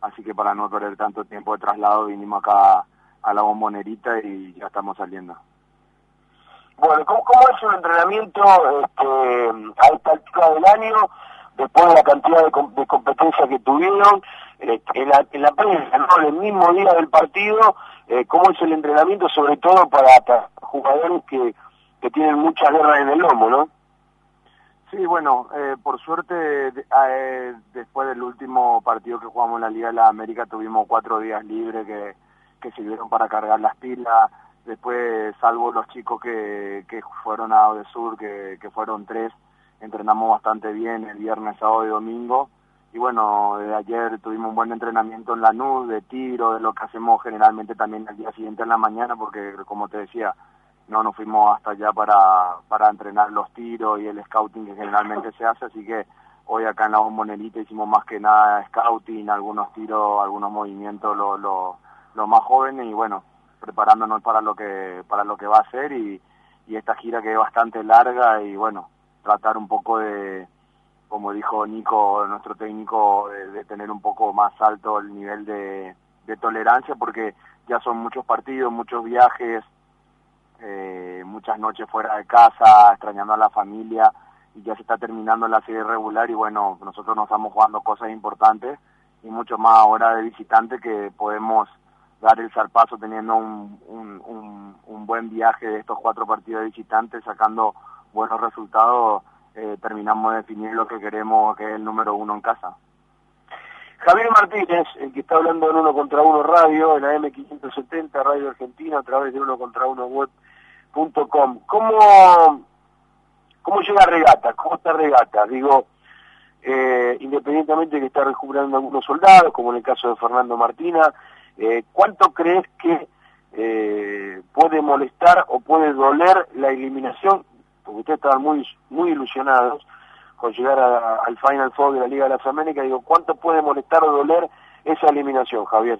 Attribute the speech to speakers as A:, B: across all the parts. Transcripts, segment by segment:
A: así que para no perder tanto tiempo de traslado vinimos acá a la bombonerita y ya estamos saliendo.
B: Bueno, ¿cómo, es un entrenamiento este, a esta altura del año, después de la cantidad de, competencias que tuvieron, este, en, la, en la prensa, ¿no? el mismo día del partido, eh, cómo es el entrenamiento, sobre todo para, jugadores que, que tienen muchas guerras en el lomo, ¿no?
A: Sí, bueno, eh, por suerte, eh, después del último partido que jugamos en la Liga de la América, tuvimos cuatro días libres que, que sirvieron para cargar las pilas. Después, salvo los chicos que, que fueron a Odesur, que, que fueron tres, entrenamos bastante bien el viernes, sábado y domingo. Y bueno, de ayer tuvimos un buen entrenamiento en la NUD, de tiro, de lo que hacemos generalmente también el día siguiente en la mañana, porque como te decía, no nos fuimos hasta allá para, para entrenar los tiros y el scouting que generalmente se hace, así que hoy acá en la bombonelita hicimos más que nada scouting, algunos tiros, algunos movimientos, los lo, más jóvenes y bueno, preparándonos para lo que, para lo que va a ser y, y esta gira que es bastante larga y bueno, tratar un poco de, como dijo Nico, nuestro técnico, de, tener un poco más alto el nivel de, de tolerancia porque ya son muchos partidos, muchos viajes, eh, muchas noches fuera de casa, extrañando a la familia y ya se está terminando la serie regular y bueno, nosotros nos estamos jugando cosas importantes y mucho más ahora de visitante que podemos dar el zarpazo teniendo un, un, un, buen viaje de estos cuatro partidos de visitantes, sacando buenos resultados, eh, terminamos de definir lo que queremos, que es el número uno en casa.
B: Javier Martínez, el que está hablando en Uno contra Uno Radio, en la M570, Radio Argentina, a través de Uno contra Uno Web .com. ¿Cómo, ¿Cómo llega Regata? ¿Cómo está Regata? Digo, eh, independientemente de que está recuperando algunos soldados, como en el caso de Fernando Martina, eh, ¿cuánto crees que eh, puede molestar o puede doler la eliminación? Porque ustedes estaban muy, muy ilusionados con llegar al Final Four de la Liga de las Américas. Digo, ¿cuánto puede molestar o doler esa eliminación, Javier?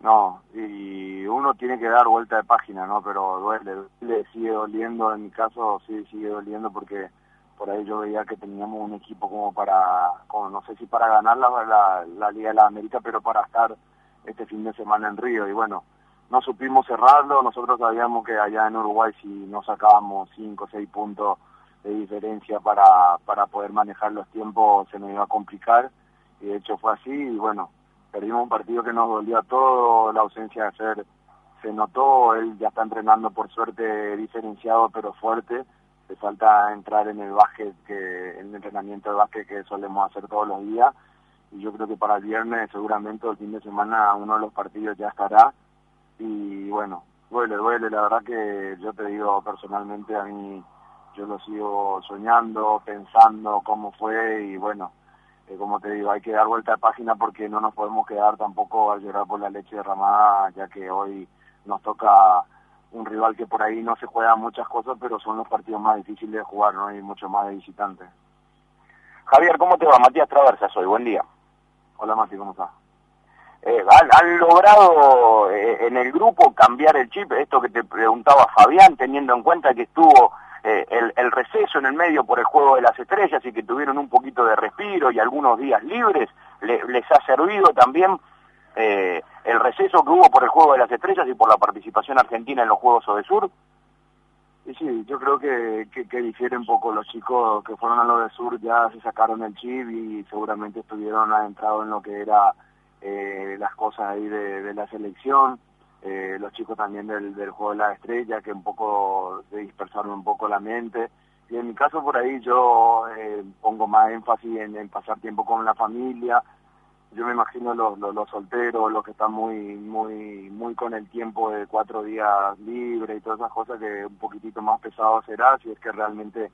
A: No, y uno tiene que dar vuelta de página, ¿no? Pero duele, le sigue doliendo, en mi caso sí sigue doliendo porque por ahí yo veía que teníamos un equipo como para, como no sé si para ganar la, la, Liga de la América, pero para estar este fin de semana en Río. Y bueno, no supimos cerrarlo, nosotros sabíamos que allá en Uruguay si no sacábamos 5 o 6 puntos de diferencia para, para poder manejar los tiempos se nos iba a complicar. Y de hecho fue así y bueno, perdimos un partido que nos dolió a todos, la ausencia de hacer se notó, él ya está entrenando por suerte diferenciado pero fuerte, le falta entrar en el básquet, que, el entrenamiento de básquet que solemos hacer todos los días, y yo creo que para el viernes seguramente el fin de semana uno de los partidos ya estará, y bueno, duele, duele, la verdad que yo te digo personalmente a mí, yo lo sigo soñando, pensando cómo fue, y bueno, como te digo, hay que dar vuelta de página porque no nos podemos quedar tampoco a llorar por la leche derramada, ya que hoy nos toca un rival que por ahí no se juega muchas cosas, pero son los partidos más difíciles de jugar, ¿no? Y mucho más de visitantes.
B: Javier, ¿cómo te va? Matías Traversa soy, buen día.
A: Hola Mati, ¿cómo estás?
B: Eh, ¿han, logrado eh, en el grupo cambiar el chip? Esto que te preguntaba Fabián, teniendo en cuenta que estuvo eh, el, receso en el medio por el juego de las estrellas y que tuvieron un poquito de respiro y algunos días libres, les ha servido también eh, el receso que hubo por el juego de las estrellas y por la participación argentina en los Juegos Sur?
A: Y sí, yo creo que, que, difiere un poco los chicos que fueron a lo de Sur, ya se sacaron el chip y seguramente estuvieron adentrados en lo que era eh, las cosas ahí de la selección eh, los chicos también del, del juego de la estrella, que un poco de dispersaron un poco la mente. Y en mi caso por ahí yo eh, pongo más énfasis en, pasar tiempo con la familia. Yo me imagino los, los, solteros, los que están muy, muy, muy con el tiempo de cuatro días libre y todas esas cosas que un poquitito más pesado será si es que realmente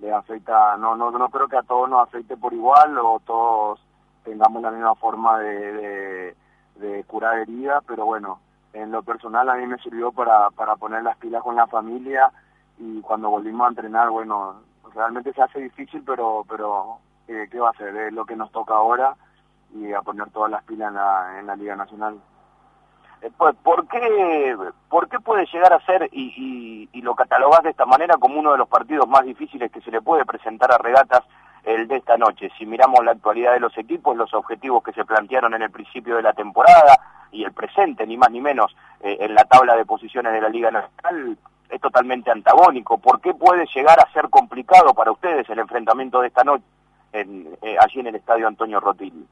A: le afecta, no, no, no creo que a todos nos afecte por igual o todos tengamos la misma forma de, de, de curar heridas, pero bueno, en lo personal a mí me sirvió para, para poner las pilas con la familia y cuando volvimos a entrenar, bueno, realmente se hace difícil, pero, pero eh, ¿qué va a ser? Es lo que nos toca ahora y a poner todas las pilas en la, en la Liga Nacional.
B: Eh, pues, ¿Por qué, ¿Por qué puede llegar a ser, y, y, lo catalogas de esta manera, como uno de los partidos más difíciles que se le puede presentar a regatas
C: el de esta noche. Si miramos la actualidad de los equipos, los objetivos que se plantearon en el principio de la temporada y el presente, ni más ni menos, eh, en la tabla de posiciones de la Liga Nacional, es totalmente antagónico. ¿Por qué puede llegar a ser complicado para ustedes el enfrentamiento de esta noche en, eh, allí en el estadio Antonio Rotilli?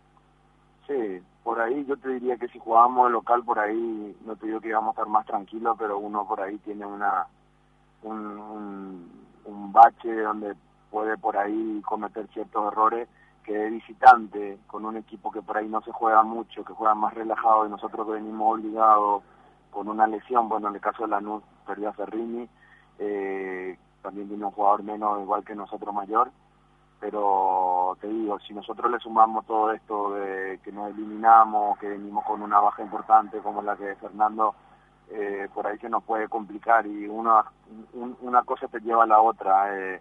A: Sí, por ahí yo te diría que si jugábamos el local por ahí, no te digo que íbamos a estar más tranquilos, pero uno por ahí tiene una un, un, bache donde puede por ahí cometer ciertos errores que de visitante, con un equipo que por ahí no se juega mucho, que juega más relajado y nosotros venimos obligados con una lesión, bueno, en el caso de Lanús perdió a Ferrini, eh, también tiene un jugador menos igual que nosotros mayor, pero te digo, si nosotros le sumamos todo esto de que nos eliminamos, que venimos con una baja importante como la que Fernando, eh, por ahí se nos puede complicar y una, una cosa te lleva a la otra. Eh,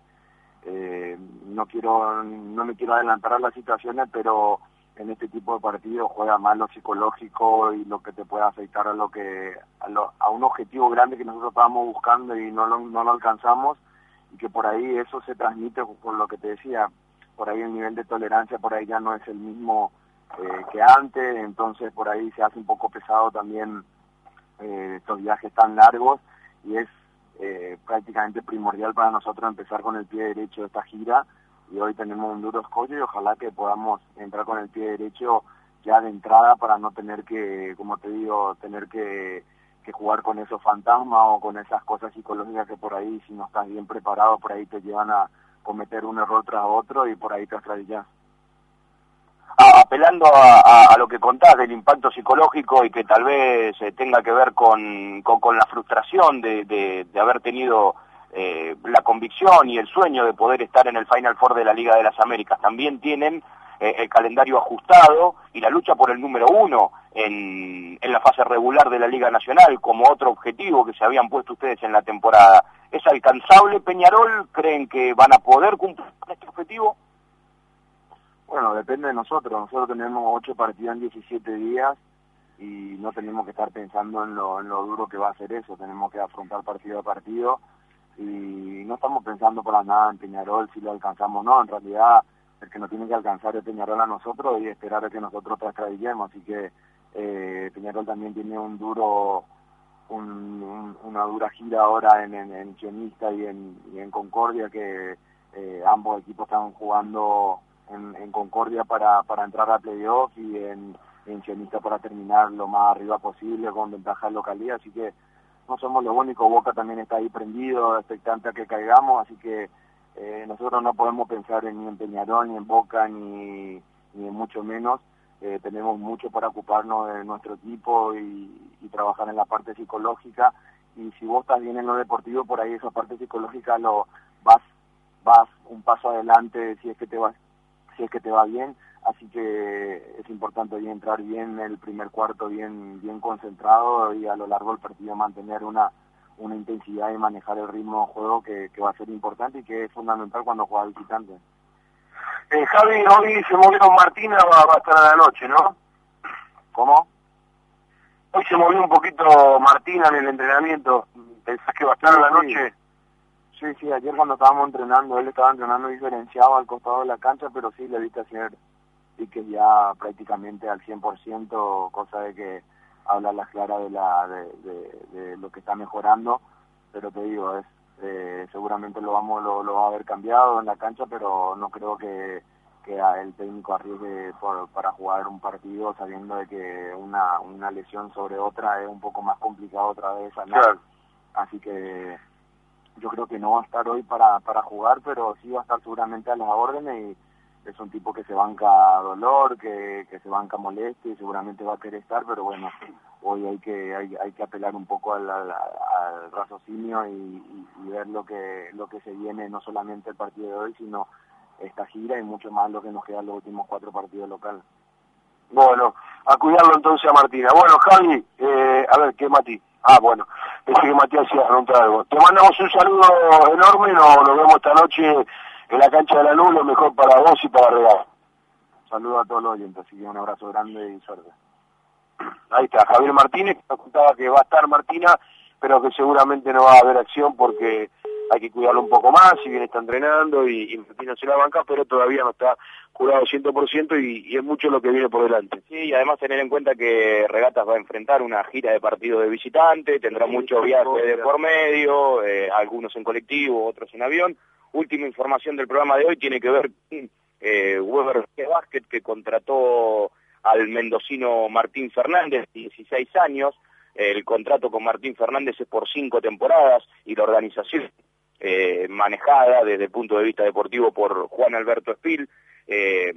A: eh, no quiero no me quiero adelantar a las situaciones, pero en este tipo de partidos juega más lo psicológico y lo que te puede afectar a lo que a, a un objetivo grande que nosotros estábamos buscando y no lo, no lo alcanzamos y que por ahí eso se transmite por lo que te decía, por ahí el nivel de tolerancia por ahí ya no es el mismo eh, que antes, entonces por ahí se hace un poco pesado también eh, estos viajes tan largos y es eh, prácticamente primordial para nosotros empezar con el pie derecho de esta gira y hoy tenemos un duro escollo y ojalá que podamos entrar con el pie derecho ya de entrada para no tener que, como te digo, tener que que jugar con esos fantasmas o con esas cosas psicológicas que por ahí, si no estás bien preparado, por ahí te llevan a cometer un error tras otro y por ahí te extradillas.
C: apelando a, lo que contás del impacto psicológico y que tal vez eh, tenga que ver con, con, la frustración de, de, haber tenido eh, la convicción y el sueño de poder estar en el Final Four de la Liga de las Américas, también tienen eh, el calendario ajustado y la lucha por el número uno en, en la fase regular de la Liga Nacional como otro objetivo que se habían puesto ustedes en la temporada. ¿Es alcanzable Peñarol? ¿Creen que van a poder cumplir este objetivo?
A: Bueno, depende de nosotros. Nosotros tenemos ocho partidos en 17 días y no tenemos que estar pensando en lo, en lo duro que va a ser eso. Tenemos que afrontar partido a partido y no estamos pensando para nada en Peñarol si lo alcanzamos o no. En realidad el que nos tiene que alcanzar es Peñarol a nosotros y esperar a que nosotros trascadillemos. Así que eh, Peñarol también tiene un duro, una dura gira ahora en, en, en y en, en Concordia, que eh, ambos equipos están jugando en, en Concordia para, para entrar a playoff y en, en Sionista para terminar lo más arriba posible con ventaja de localidad. Así que no somos los únicos, Boca también está ahí prendido, expectante a que caigamos, así que eh, nosotros no podemos pensar en, ni en Peñarol, ni en Boca, ni, ni mucho menos. Eh, tenemos mucho para ocuparnos de nuestro equipo y, trabajar en la parte psicológica. Y si vos estás bien en lo deportivo, por ahí esa parte psicológica lo vas vas un paso adelante si es que te va si es que te va bien. Así que es importante hoy entrar bien en el primer cuarto, bien bien concentrado y a lo largo del partido mantener una una intensidad y manejar el ritmo de juego que, va a ser importante y que es fundamental cuando juega visitante.
B: Eh, Javi, hoy se movió Martina, va, va, a estar a la noche, ¿no?
A: ¿Cómo?
B: Hoy se movió un poquito Martina en el entrenamiento. ¿Pensás que va a estar a la noche?
A: Sí, sí, ayer cuando estábamos entrenando, él estaba entrenando diferenciado al costado de la cancha, pero sí le viste hacer y que ya prácticamente al 100%, cosa de que habla las claras de, la, de, lo que está mejorando, pero te digo, es eh, seguramente lo vamos lo, lo va a haber cambiado en la cancha, pero no creo que, que el técnico arriesgue para jugar un partido sabiendo de que una, una lesión sobre otra es un poco más complicado otra vez. Así que yo creo que no va a estar hoy para, para jugar, pero sí va a estar seguramente a las órdenes y es un tipo que se banca dolor, que, que se banca molestia y seguramente va a querer estar, pero bueno, hoy hay que hay, hay que apelar un poco al, al, raciocinio y, ver lo que lo que se viene, no solamente el partido de hoy, sino esta gira y mucho más lo que nos quedan los últimos cuatro partidos locales.
B: Bueno, a cuidarlo entonces a Martina. Bueno, Javi, eh, a ver, ¿qué Mati? Ah, bueno, pensé que Matías iba a preguntar algo. Te mandamos un saludo enorme, nos, nos vemos esta noche en la cancha de la luz, lo mejor para vos y para Real.
A: Saludos a todos los oyentes, así que un abrazo grande y suerte.
B: Ahí está, Javier Martínez, que nos contaba que va a estar Martina, pero que seguramente no va a haber acción porque hay que cuidarlo un poco más, si bien está entrenando y, y Martín se la banca, pero todavía no está curado 100% y, y es mucho lo que viene por delante.
C: Sí, y además tener en cuenta que Regatas va a enfrentar una gira de partido de visitante, tendrá muchos viajes de por medio, eh, algunos en colectivo, otros en avión. Última información del programa de hoy tiene que ver con eh, Weber Basket, que contrató al mendocino Martín Fernández, 16 años. El contrato con Martín Fernández es por cinco temporadas y la organización eh, manejada desde el punto de vista deportivo por Juan Alberto Espil, eh,